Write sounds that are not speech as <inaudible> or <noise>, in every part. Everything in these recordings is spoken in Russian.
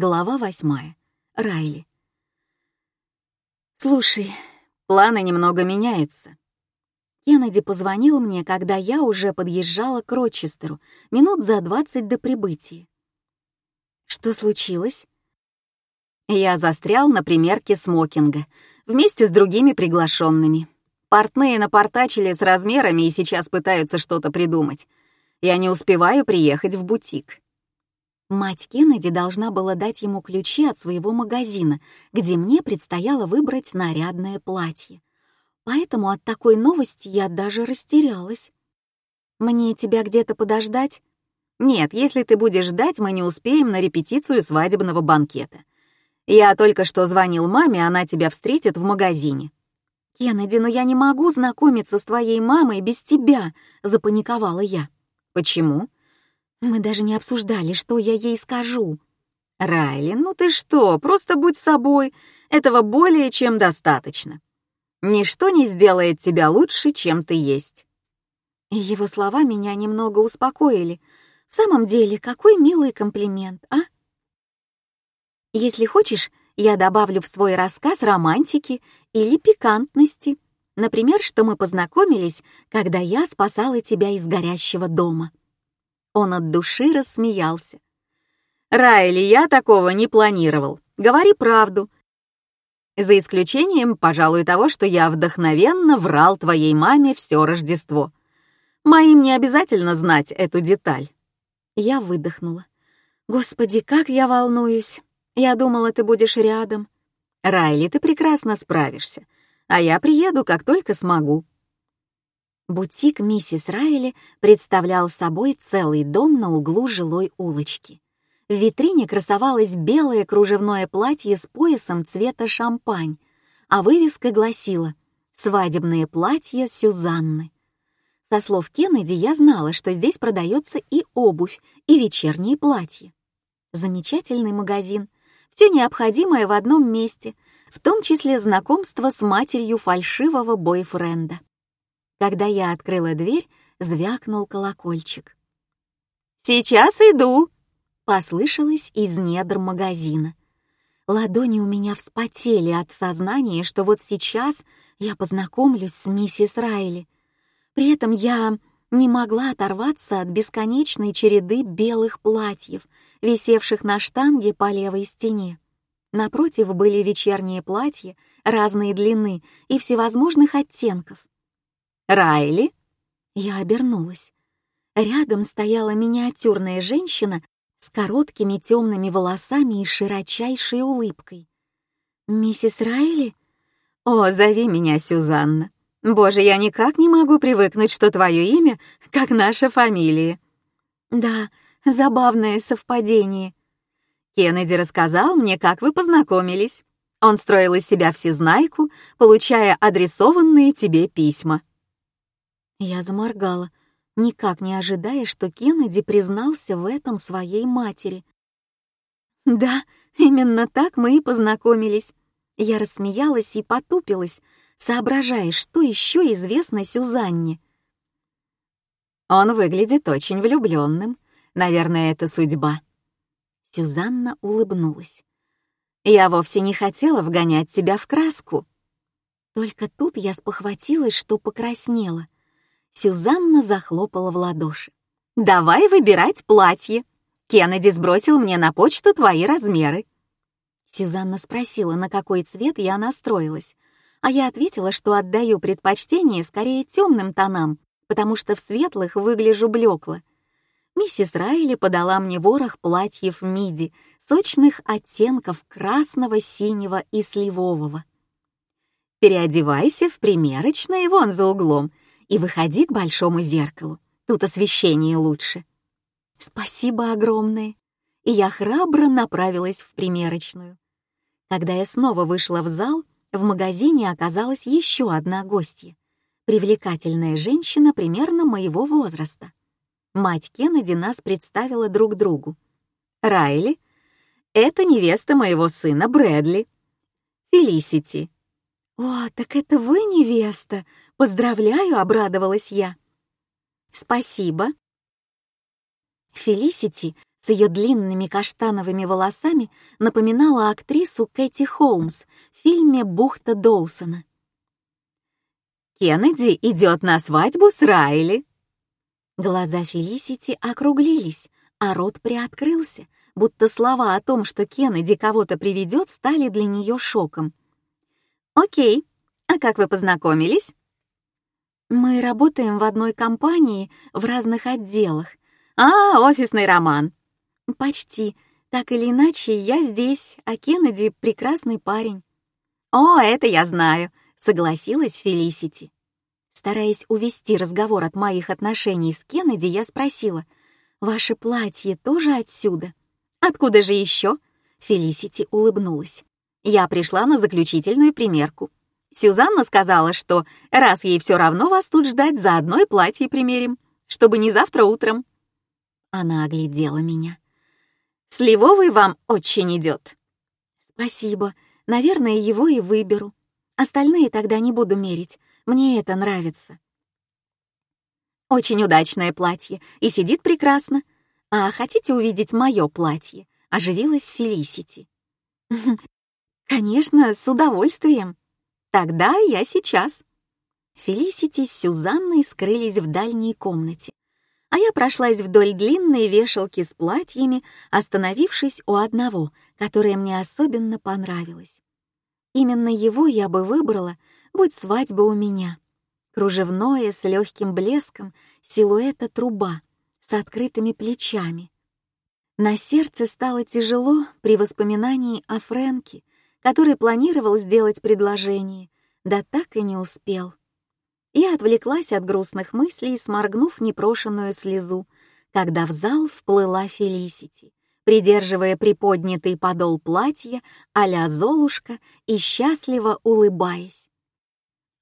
Глава восьмая. Райли. «Слушай, планы немного меняются». Кеннеди позвонил мне, когда я уже подъезжала к Рочестеру, минут за двадцать до прибытия. «Что случилось?» Я застрял на примерке смокинга вместе с другими приглашенными. Портные напортачили с размерами и сейчас пытаются что-то придумать. Я не успеваю приехать в бутик. Мать Кеннеди должна была дать ему ключи от своего магазина, где мне предстояло выбрать нарядное платье. Поэтому от такой новости я даже растерялась. «Мне тебя где-то подождать?» «Нет, если ты будешь ждать, мы не успеем на репетицию свадебного банкета. Я только что звонил маме, она тебя встретит в магазине». «Кеннеди, но я не могу знакомиться с твоей мамой без тебя», — запаниковала я. «Почему?» Мы даже не обсуждали, что я ей скажу. Райли, ну ты что, просто будь собой. Этого более чем достаточно. Ничто не сделает тебя лучше, чем ты есть. его слова меня немного успокоили. В самом деле, какой милый комплимент, а? Если хочешь, я добавлю в свой рассказ романтики или пикантности. Например, что мы познакомились, когда я спасала тебя из горящего дома. Он от души рассмеялся. «Райли, я такого не планировал. Говори правду. За исключением, пожалуй, того, что я вдохновенно врал твоей маме все Рождество. Моим не обязательно знать эту деталь». Я выдохнула. «Господи, как я волнуюсь. Я думала, ты будешь рядом. Райли, ты прекрасно справишься, а я приеду, как только смогу». Бутик миссис Райли представлял собой целый дом на углу жилой улочки. В витрине красовалось белое кружевное платье с поясом цвета шампань, а вывеска гласила «Свадебное платье Сюзанны». Со слов Кеннеди я знала, что здесь продается и обувь, и вечерние платья. Замечательный магазин, все необходимое в одном месте, в том числе знакомство с матерью фальшивого бойфренда. Когда я открыла дверь, звякнул колокольчик. «Сейчас иду!» — послышалось из недр магазина. Ладони у меня вспотели от сознания, что вот сейчас я познакомлюсь с миссис Райли. При этом я не могла оторваться от бесконечной череды белых платьев, висевших на штанге по левой стене. Напротив были вечерние платья разной длины и всевозможных оттенков. «Райли?» Я обернулась. Рядом стояла миниатюрная женщина с короткими темными волосами и широчайшей улыбкой. «Миссис Райли?» «О, зови меня Сюзанна. Боже, я никак не могу привыкнуть, что твое имя как наша фамилия». «Да, забавное совпадение». Кеннеди рассказал мне, как вы познакомились. Он строил из себя всезнайку, получая адресованные тебе письма. Я заморгала, никак не ожидая, что Кеннеди признался в этом своей матери. «Да, именно так мы и познакомились». Я рассмеялась и потупилась, соображая, что еще известно Сюзанне. «Он выглядит очень влюбленным. Наверное, это судьба». Сюзанна улыбнулась. «Я вовсе не хотела вгонять тебя в краску». Только тут я спохватилась, что покраснела — Сюзанна захлопала в ладоши. «Давай выбирать платье. Кеннеди сбросил мне на почту твои размеры». Сюзанна спросила, на какой цвет я настроилась, а я ответила, что отдаю предпочтение скорее темным тонам, потому что в светлых выгляжу блекло. Миссис Райли подала мне ворох платьев миди, сочных оттенков красного, синего и сливового. «Переодевайся в примерочной вон за углом и выходи к большому зеркалу. Тут освещение лучше. Спасибо огромное. И я храбро направилась в примерочную. Когда я снова вышла в зал, в магазине оказалась еще одна гостья. Привлекательная женщина примерно моего возраста. Мать Кеннеди нас представила друг другу. Райли — это невеста моего сына Брэдли. Фелисити. «О, так это вы невеста!» «Поздравляю!» — обрадовалась я. «Спасибо». Фелисити с ее длинными каштановыми волосами напоминала актрису Кэти Холмс в фильме «Бухта Доусона». «Кеннеди идет на свадьбу с Райли». Глаза Фелисити округлились, а рот приоткрылся, будто слова о том, что Кеннеди кого-то приведет, стали для нее шоком. «Окей, а как вы познакомились?» «Мы работаем в одной компании в разных отделах. А, офисный роман!» «Почти. Так или иначе, я здесь, а Кеннеди — прекрасный парень». «О, это я знаю», — согласилась Фелисити. Стараясь увести разговор от моих отношений с Кеннеди, я спросила, «Ваше платье тоже отсюда?» «Откуда же еще?» Фелисити улыбнулась. «Я пришла на заключительную примерку. Сюзанна сказала, что раз ей все равно вас тут ждать, заодно и платье примерим, чтобы не завтра утром». Она оглядела меня. «Сливовый вам очень идет». «Спасибо. Наверное, его и выберу. Остальные тогда не буду мерить. Мне это нравится». «Очень удачное платье и сидит прекрасно. А хотите увидеть мое платье?» — оживилась Фелисити. <laughs> «Конечно, с удовольствием. Тогда я сейчас». Фелисити с Сюзанной скрылись в дальней комнате, а я прошлась вдоль длинной вешалки с платьями, остановившись у одного, которое мне особенно понравилось. Именно его я бы выбрала, будь свадьба у меня. Кружевное с легким блеском силуэта труба, с открытыми плечами. На сердце стало тяжело при воспоминании о Фрэнке, который планировал сделать предложение, да так и не успел. Я отвлеклась от грустных мыслей, сморгнув непрошенную слезу, когда в зал вплыла Фелисити, придерживая приподнятый подол платья а-ля Золушка и счастливо улыбаясь.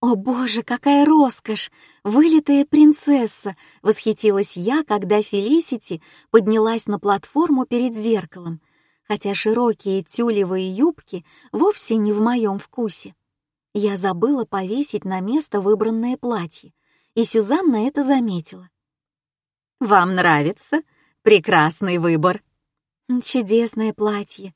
«О боже, какая роскошь! Вылитая принцесса!» — восхитилась я, когда Фелисити поднялась на платформу перед зеркалом, хотя широкие тюлевые юбки вовсе не в моем вкусе. Я забыла повесить на место выбранное платье, и Сюзанна это заметила. «Вам нравится? Прекрасный выбор!» «Чудесное платье!»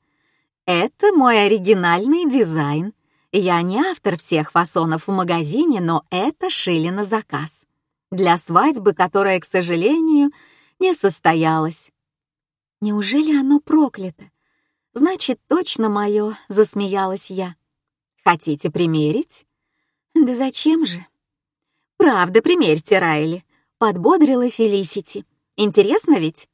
«Это мой оригинальный дизайн», я не автор всех фасонов в магазине, но это шили на заказ. Для свадьбы, которая, к сожалению, не состоялась. Неужели оно проклято? Значит, точно мое, засмеялась я. Хотите примерить? Да зачем же? Правда, примерьте, Райли, подбодрила Фелисити. Интересно ведь?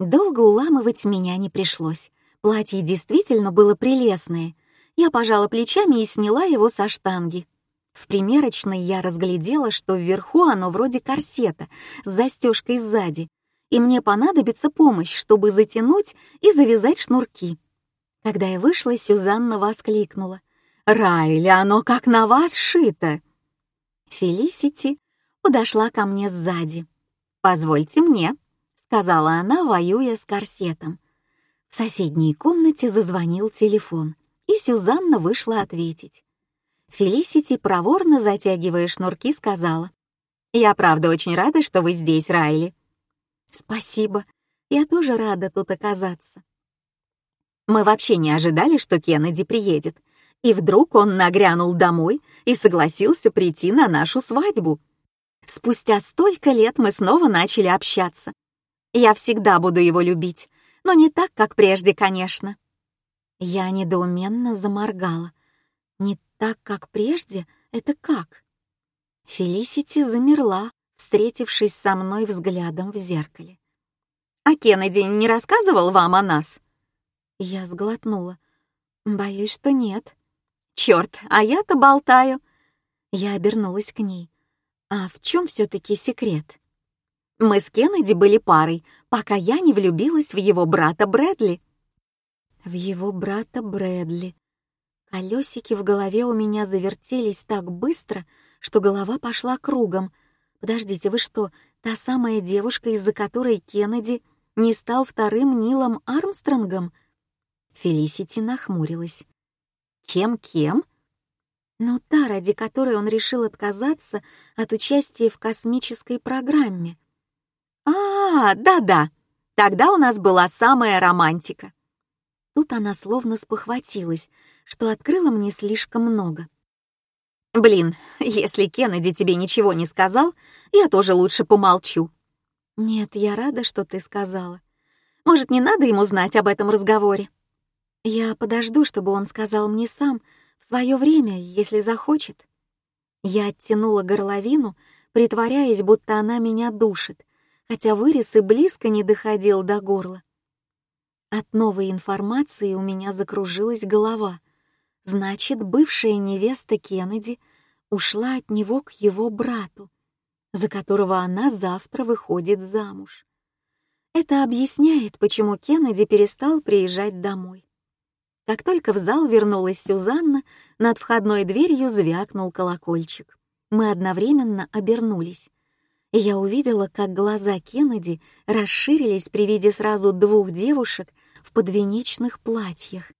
Долго уламывать меня не пришлось. Платье действительно было прелестное — я пожала плечами и сняла его со штанги. В примерочной я разглядела, что вверху оно вроде корсета с застежкой сзади, и мне понадобится помощь, чтобы затянуть и завязать шнурки. Когда я вышла, Сюзанна воскликнула. «Райли, оно как на вас шито!» Фелисити подошла ко мне сзади. «Позвольте мне», — сказала она, воюя с корсетом. В соседней комнате зазвонил телефон и Сюзанна вышла ответить. Фелисити, проворно затягивая шнурки, сказала. «Я правда очень рада, что вы здесь, Райли». «Спасибо. Я тоже рада тут оказаться». Мы вообще не ожидали, что Кеннеди приедет. И вдруг он нагрянул домой и согласился прийти на нашу свадьбу. Спустя столько лет мы снова начали общаться. Я всегда буду его любить, но не так, как прежде, конечно. Я недоуменно заморгала. Не так, как прежде? Это как? Фелисити замерла, встретившись со мной взглядом в зеркале. «А Кеннеди не рассказывал вам о нас?» Я сглотнула. «Боюсь, что нет». «Черт, а я-то болтаю!» Я обернулась к ней. «А в чем все-таки секрет?» «Мы с Кеннеди были парой, пока я не влюбилась в его брата Брэдли», в его брата Брэдли. Колесики в голове у меня завертелись так быстро, что голова пошла кругом. Подождите, вы что, та самая девушка, из-за которой Кеннеди не стал вторым Нилом Армстронгом? Фелисити нахмурилась. Кем-кем? Ну, та, ради которой он решил отказаться от участия в космической программе. А, да-да. Тогда у нас была самая романтика. Тут она словно спохватилась, что открыла мне слишком много. Блин, если Кеннеди тебе ничего не сказал, я тоже лучше помолчу. Нет, я рада, что ты сказала. Может, не надо ему знать об этом разговоре? Я подожду, чтобы он сказал мне сам, в свое время, если захочет. Я оттянула горловину, притворяясь, будто она меня душит, хотя вырез и близко не доходил до горла. От новой информации у меня закружилась голова. Значит, бывшая невеста Кеннеди ушла от него к его брату, за которого она завтра выходит замуж. Это объясняет, почему Кеннеди перестал приезжать домой. Как только в зал вернулась Сюзанна, над входной дверью звякнул колокольчик. Мы одновременно обернулись. И я увидела, как глаза Кеннеди расширились при виде сразу двух девушек в подвенечных платьях.